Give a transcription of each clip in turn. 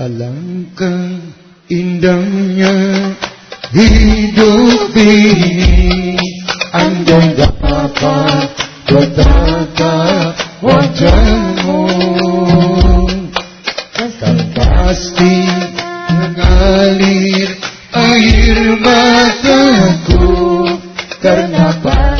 Alangkah indahnya hidup ini. Andai dapat bertata wajahmu Kan pasti mengalir air mataku. Karena pasti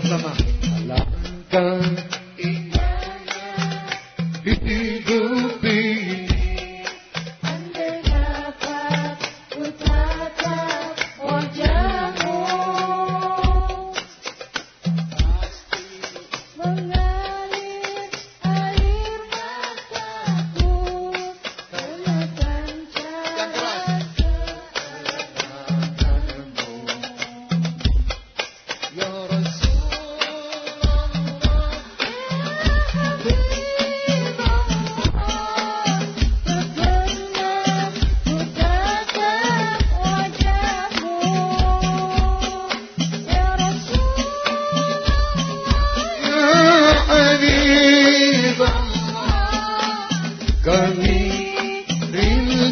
Fatlama.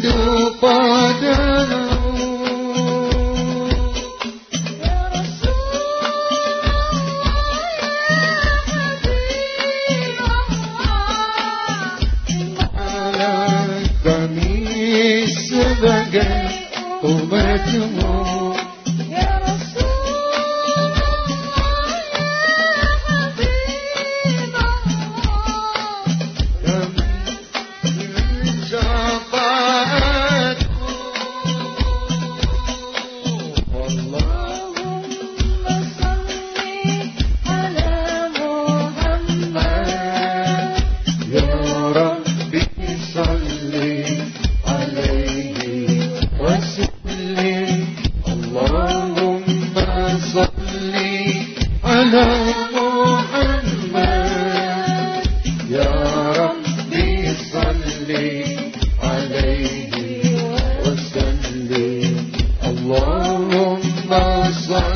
kepada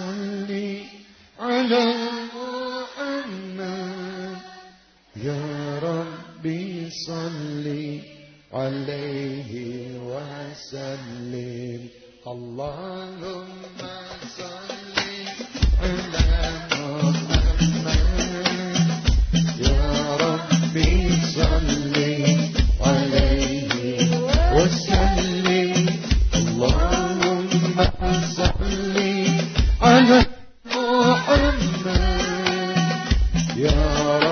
صلي على محمد. يا ربي صلي عليه وسلم. اللهم Yeah.